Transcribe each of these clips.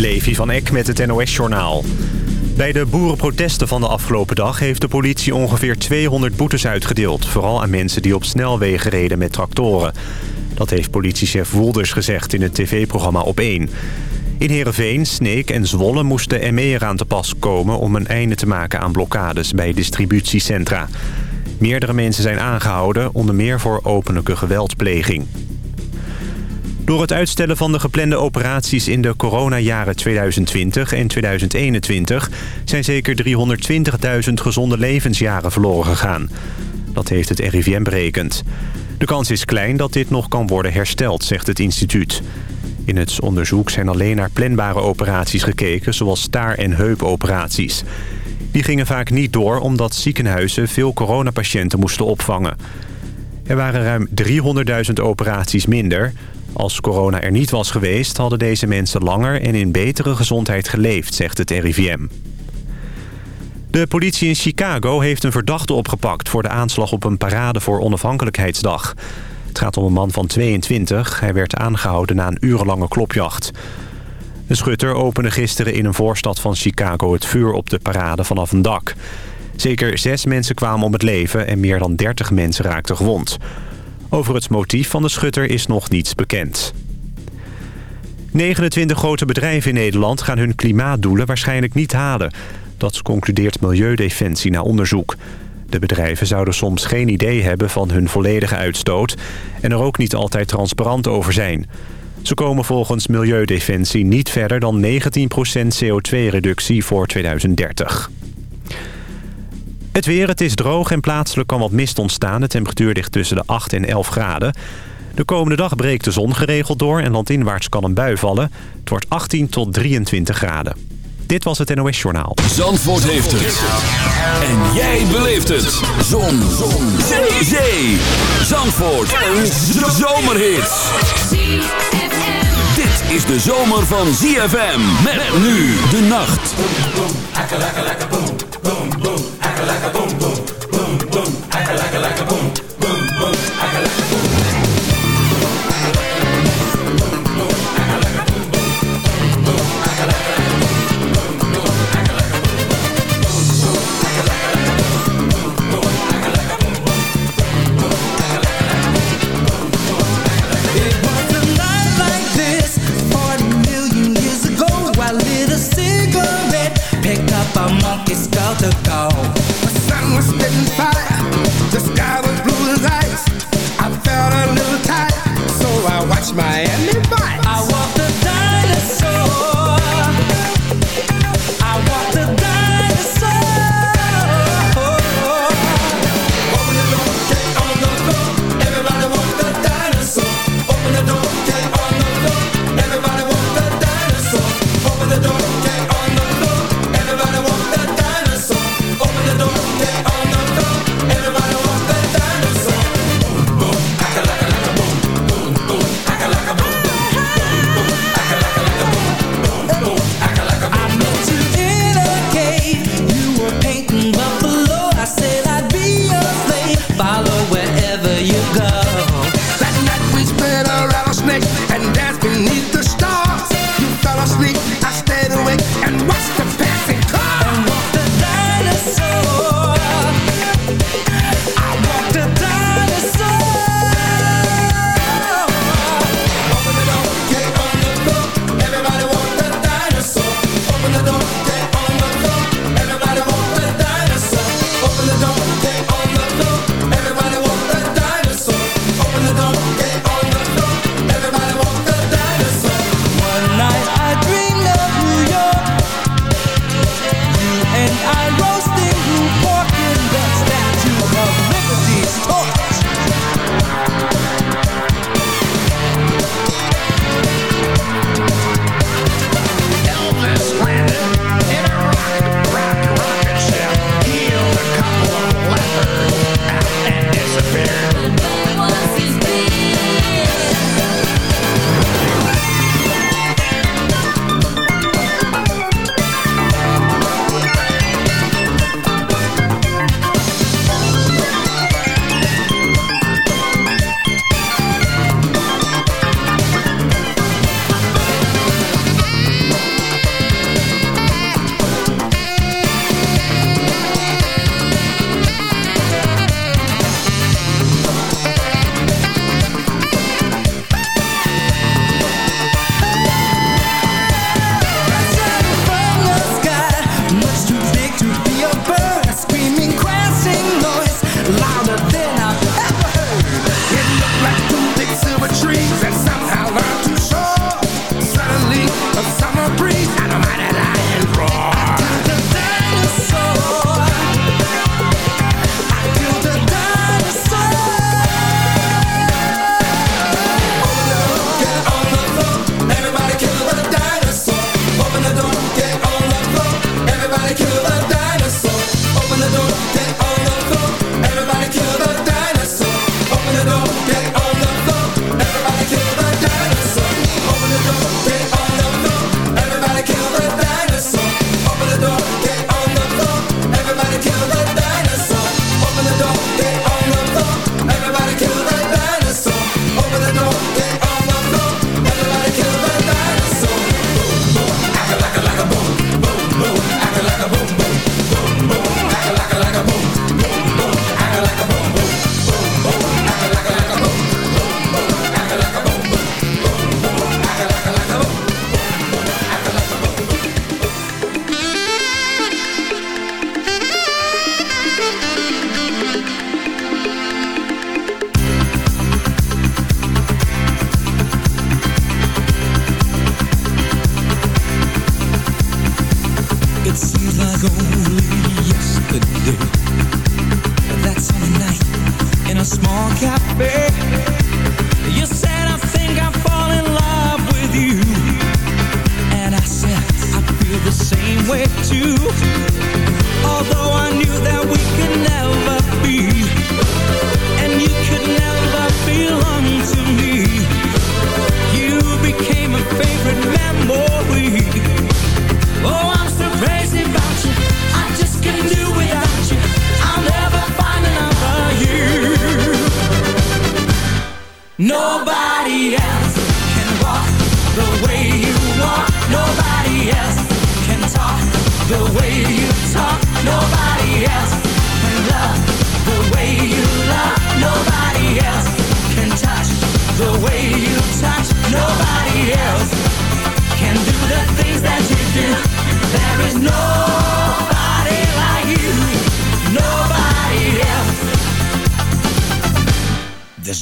Levi van Eck met het NOS-journaal. Bij de boerenprotesten van de afgelopen dag heeft de politie ongeveer 200 boetes uitgedeeld. Vooral aan mensen die op snelwegen reden met tractoren. Dat heeft politiechef Wolders gezegd in het tv-programma Op1. In Heerenveen, Sneek en Zwolle moesten ME eraan te pas komen... om een einde te maken aan blokkades bij distributiecentra. Meerdere mensen zijn aangehouden, onder meer voor openlijke geweldpleging. Door het uitstellen van de geplande operaties in de coronajaren 2020 en 2021... zijn zeker 320.000 gezonde levensjaren verloren gegaan. Dat heeft het RIVM berekend. De kans is klein dat dit nog kan worden hersteld, zegt het instituut. In het onderzoek zijn alleen naar planbare operaties gekeken... zoals staar- en heupoperaties. Die gingen vaak niet door omdat ziekenhuizen veel coronapatiënten moesten opvangen. Er waren ruim 300.000 operaties minder... Als corona er niet was geweest, hadden deze mensen langer en in betere gezondheid geleefd, zegt het RIVM. De politie in Chicago heeft een verdachte opgepakt voor de aanslag op een parade voor onafhankelijkheidsdag. Het gaat om een man van 22. Hij werd aangehouden na een urenlange klopjacht. De schutter opende gisteren in een voorstad van Chicago het vuur op de parade vanaf een dak. Zeker zes mensen kwamen om het leven en meer dan 30 mensen raakten gewond. Over het motief van de schutter is nog niets bekend. 29 grote bedrijven in Nederland gaan hun klimaatdoelen waarschijnlijk niet halen. Dat concludeert Milieudefensie na onderzoek. De bedrijven zouden soms geen idee hebben van hun volledige uitstoot... en er ook niet altijd transparant over zijn. Ze komen volgens Milieudefensie niet verder dan 19% CO2-reductie voor 2030. Het weer, het is droog en plaatselijk kan wat mist ontstaan. De temperatuur ligt tussen de 8 en 11 graden. De komende dag breekt de zon geregeld door en landinwaarts kan een bui vallen. Het wordt 18 tot 23 graden. Dit was het NOS Journaal. Zandvoort heeft het. En jij beleeft het. Zon. zon. Zee. Zee. Zandvoort. Een zomerhit. Dit is de zomer van ZFM. Met nu de nacht. Like a boom boom, boom boom, like a like a like a boom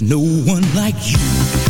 zing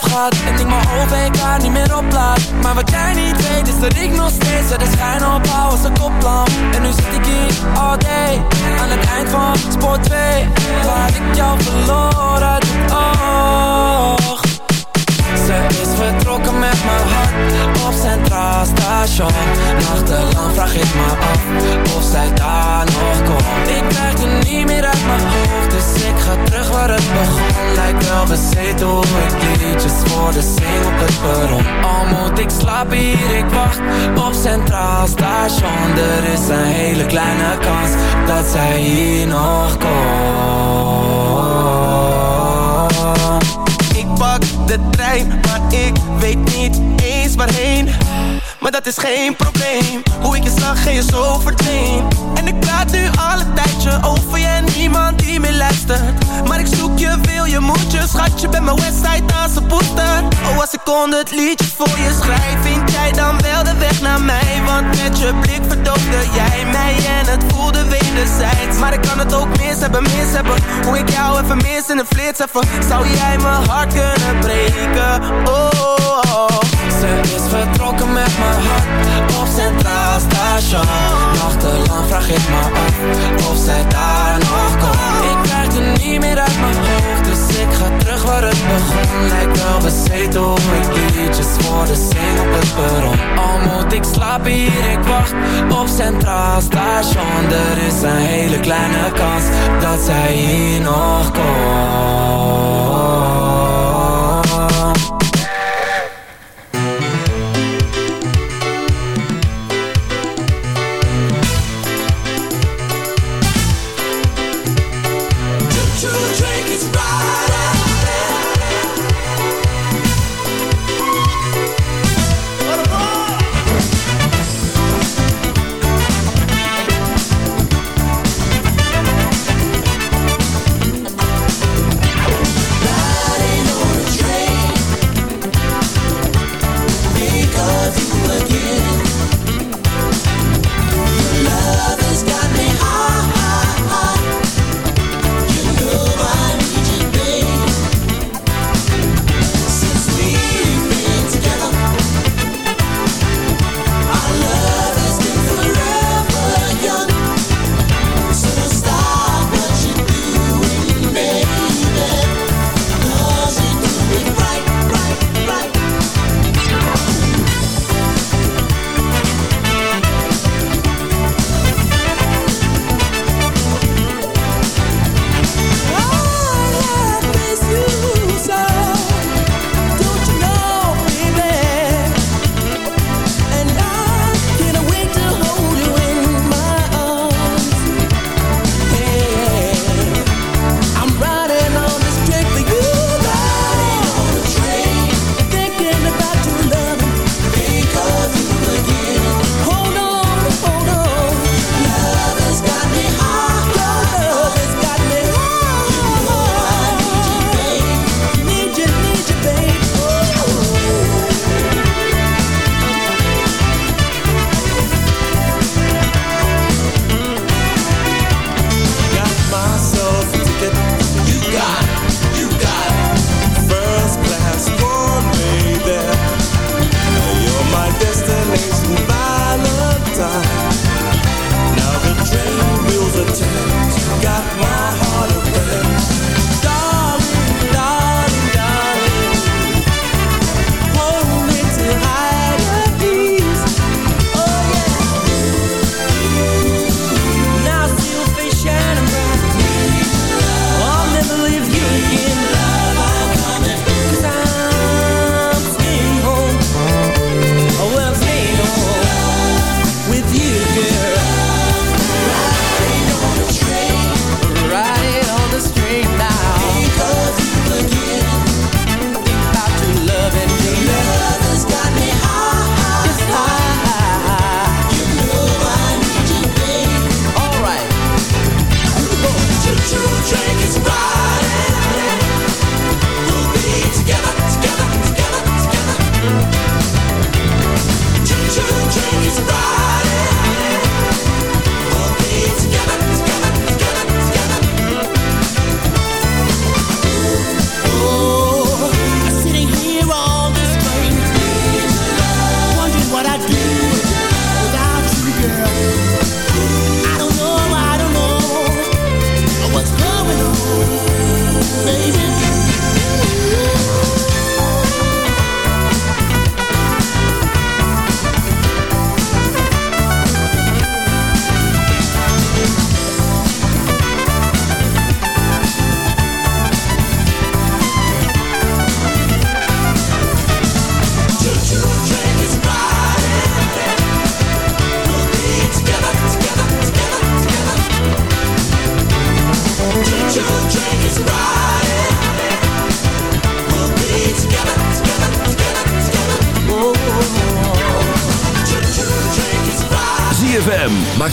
jij uit mijn kop gaat Nachtelang vraag ik me af Of zij daar nog komt. Ik krijg er niet meer uit mijn hoofd Dus ik ga terug waar het begon. Lijkt wel bezeten hoe ik liedjes voor de zing op het perron. Al moet ik slapen hier, ik wacht op Centraal Station. Er is een hele kleine kans dat zij hier nog komt. Ik pak de trein, maar ik weet niet eens waarheen maar dat is geen probleem Hoe ik je zag en je zo verdween En ik praat nu al een tijdje over je en niemand die meer luistert Maar ik zoek je, wil je, moet je Schatje, bij mijn website als een poester Oh, als ik kon het liedje voor je schrijf Vind jij dan wel de weg naar mij? Want met je blik verdoofde jij mij En het voelde wederzijds Maar ik kan het ook mis hebben, mis hebben Hoe ik jou even mis in een flits even Zou jij mijn hart kunnen breken? oh. oh, oh. Ze is vertrokken met mijn hart op Centraal Station. Nachtelang vraag ik me af of zij daar nog komt. Ik krijg er niet meer uit mijn hoofd, dus ik ga terug waar het begon. Lijkt wel bezeten hoe ik liedjes voor de zing op het perron. Al moet ik slapen hier, ik wacht op Centraal Station. Er is een hele kleine kans dat zij hier nog komt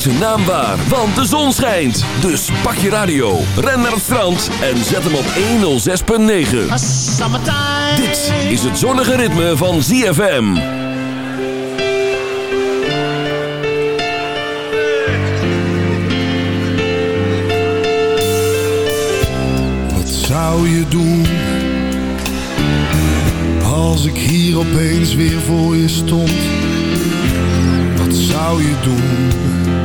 zijn naam waar, want de zon schijnt. Dus pak je radio, ren naar het strand en zet hem op 106.9. Dit is het zonnige ritme van ZFM. Wat zou je doen? Als ik hier opeens weer voor je stond Wat zou je doen?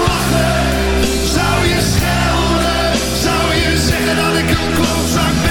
je zeggen dat ik een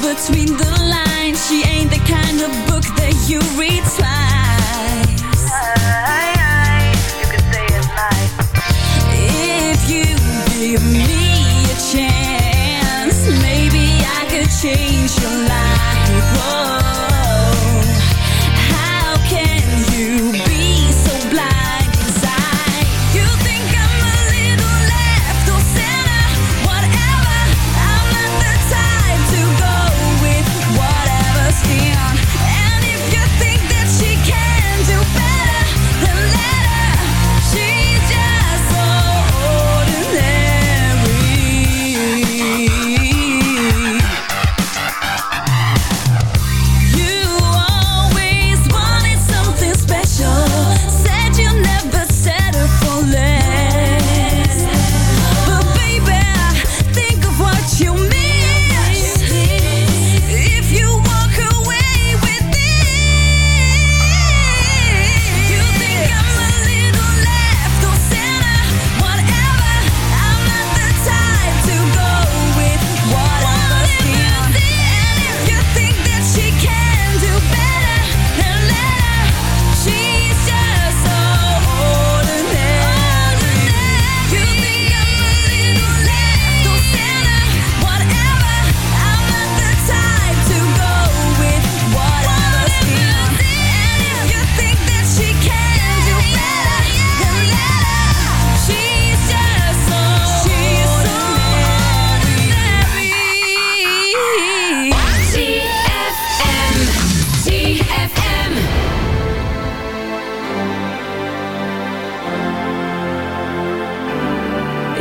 between the lines. She ain't the kind of book that you read twice. You say nice If you give me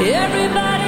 Everybody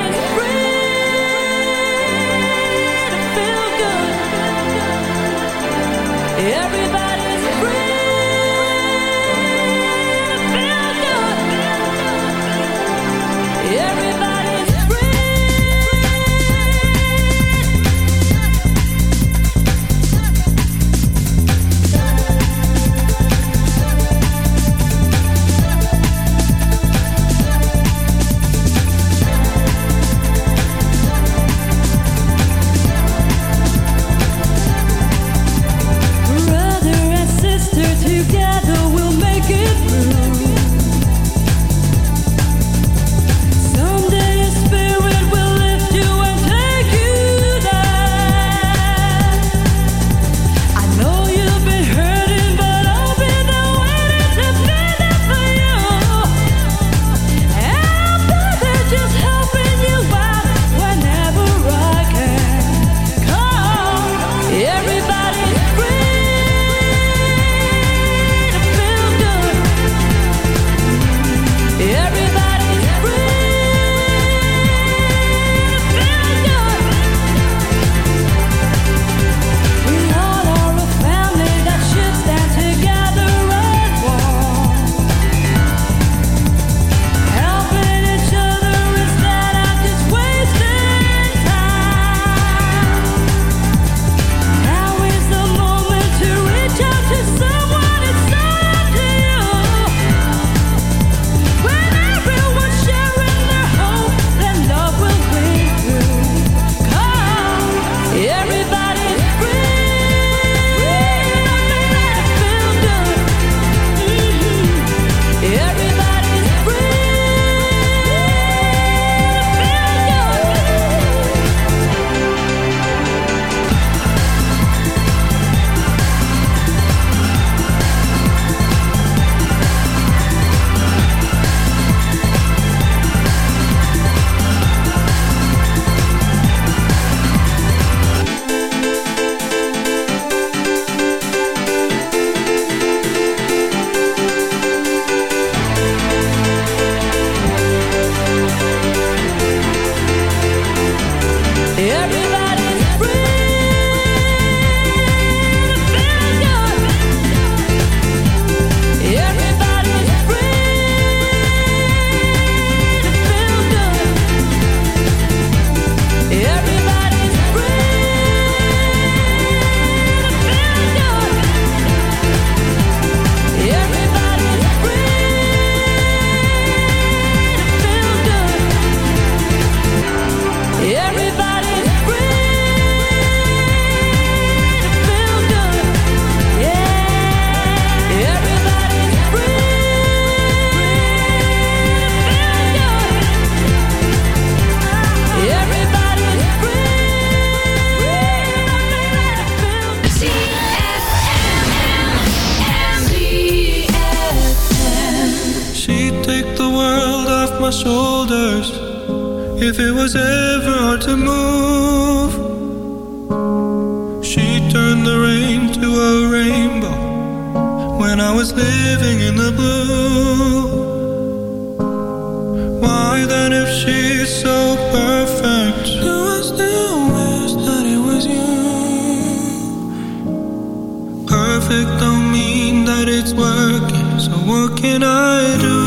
perfect don't mean that it's working. So what can I do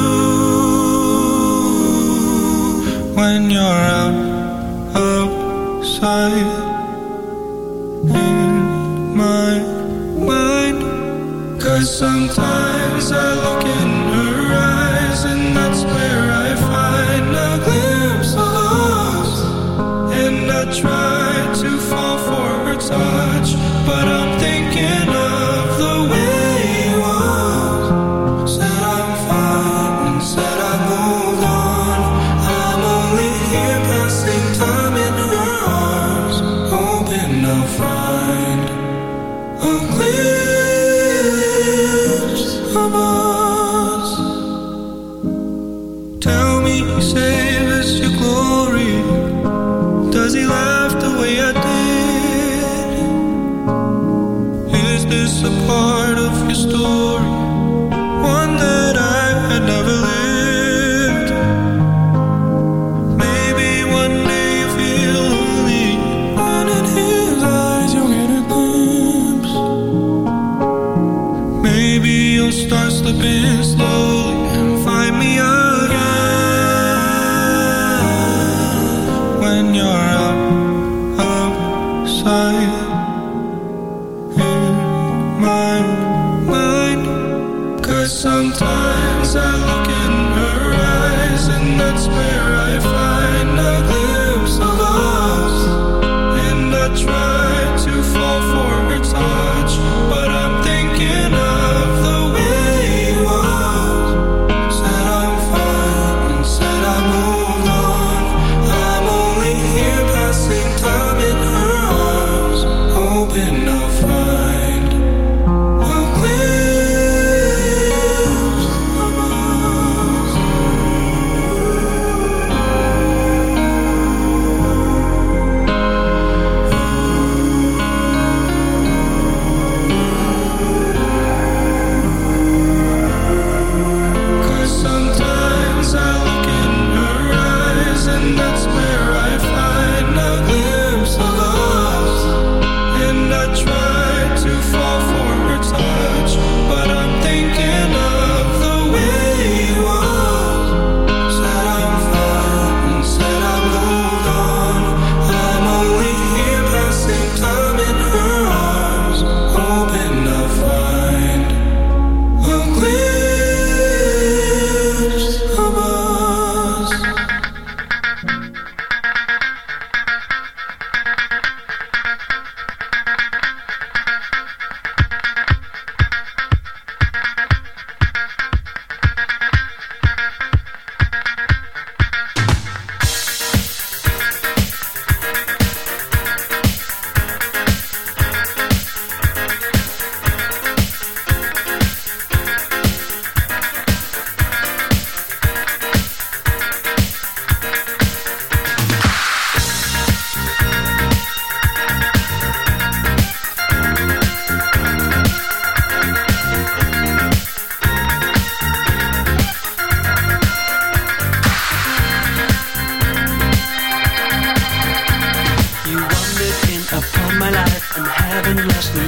When you're out, of sight? In my mind. Cause sometimes I look in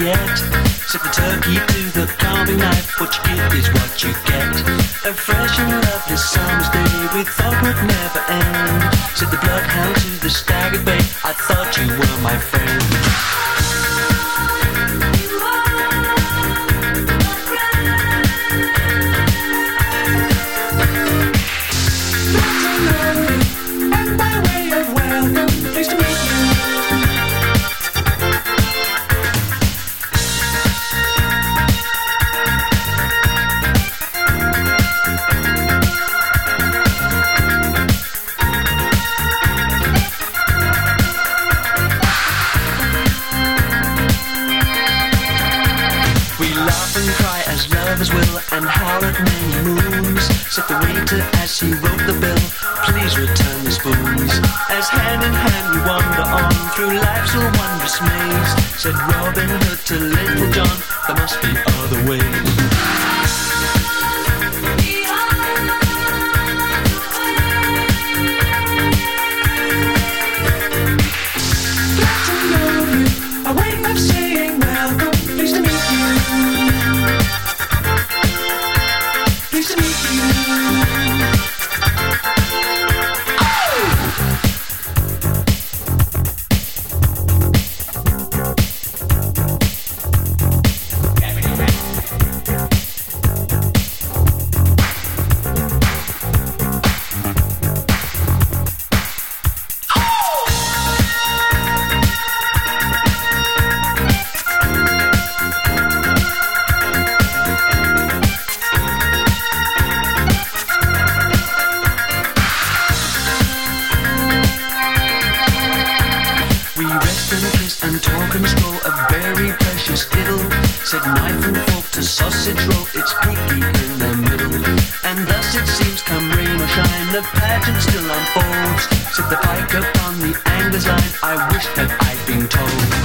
yet. Set the turkey to the carving knife. What you give is what you get. A fresh and lovely summer's day we thought would never end. Set the bloodhound to the stag bay. I thought you were my friend. said Robin Hood the pageant still unfolds. Sit the pike upon the anger's line. I wish that I'd been told.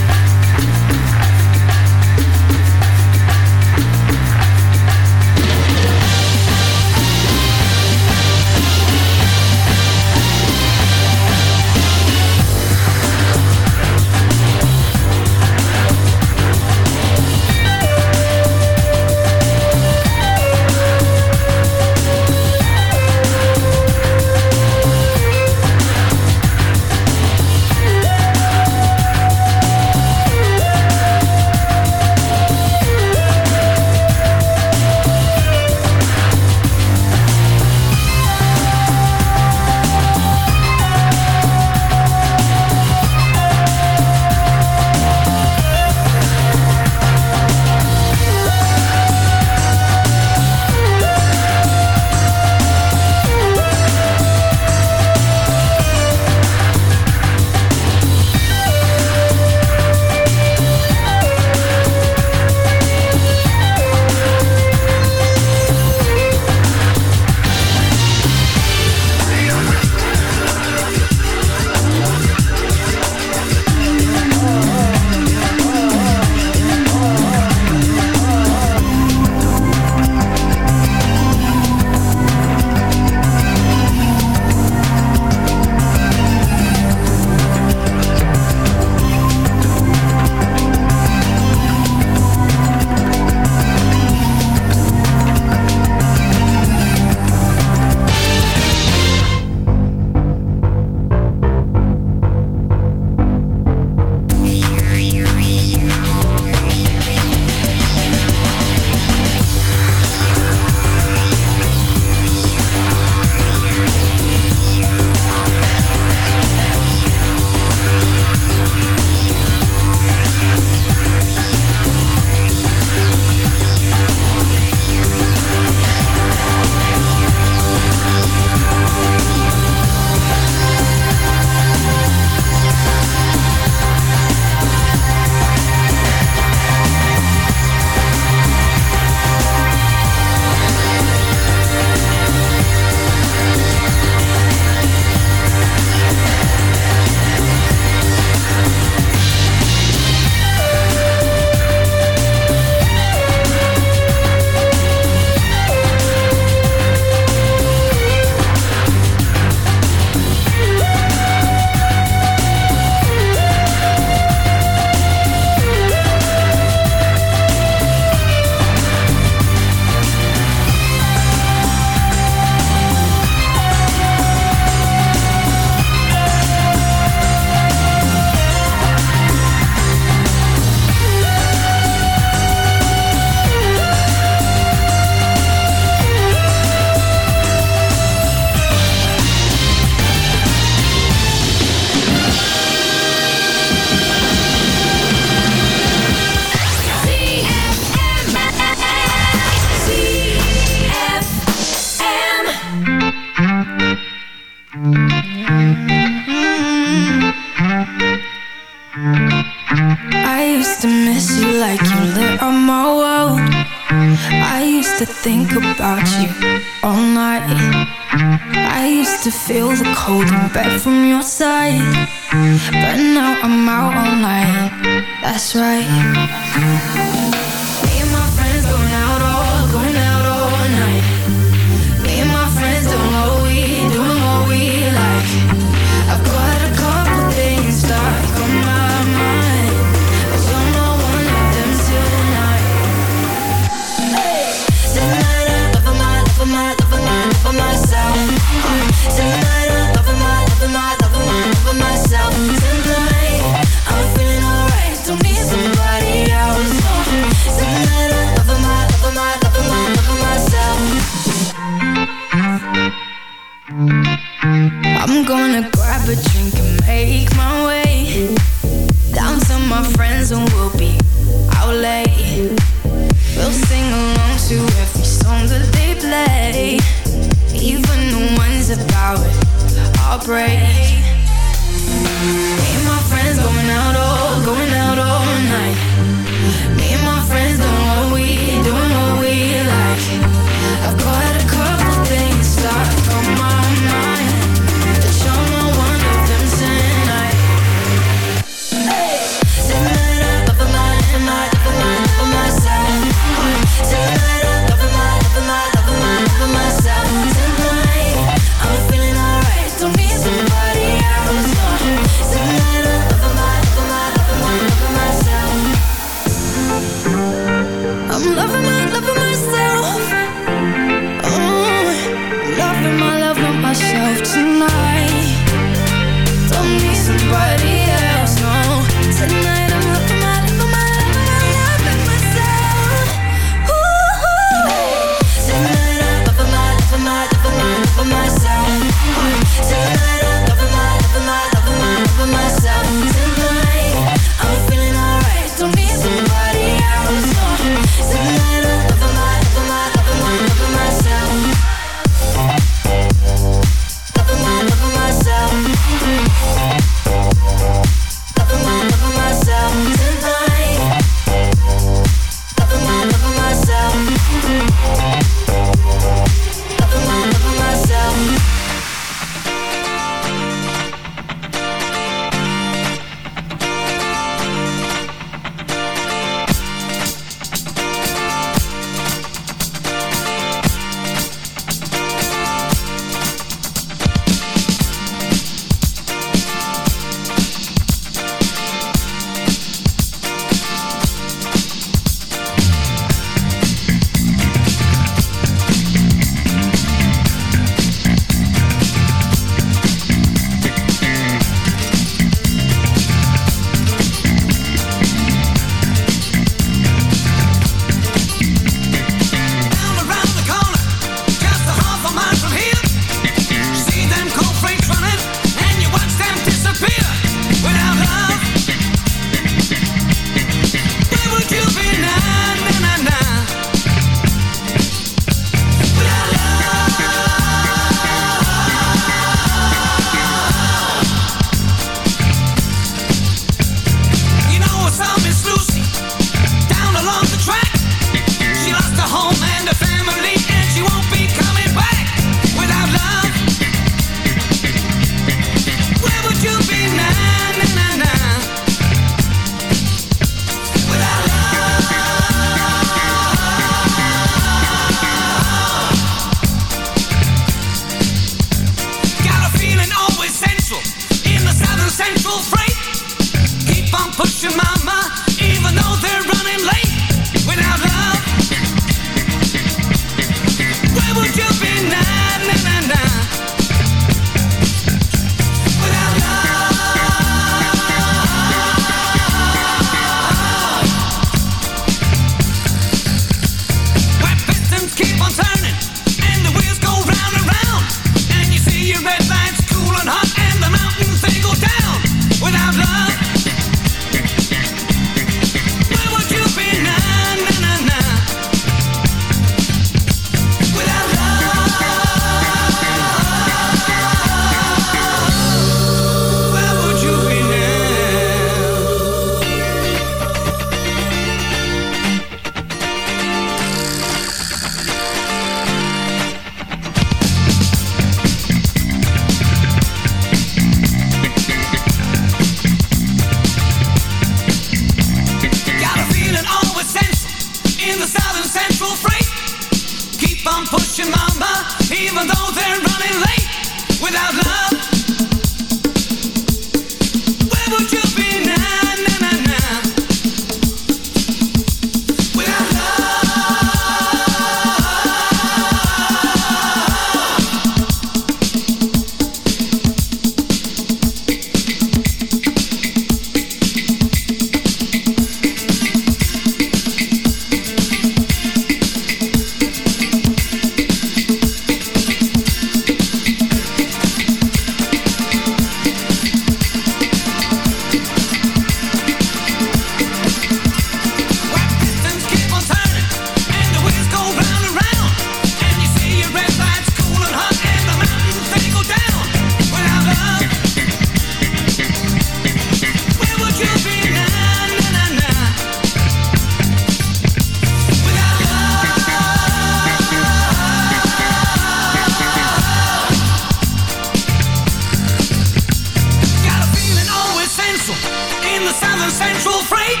Southern Central freight.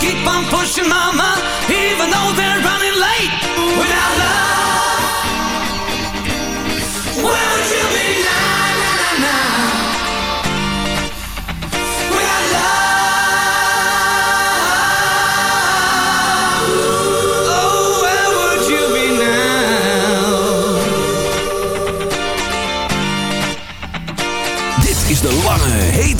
Keep on pushing, mama, even though they're running late. Without love.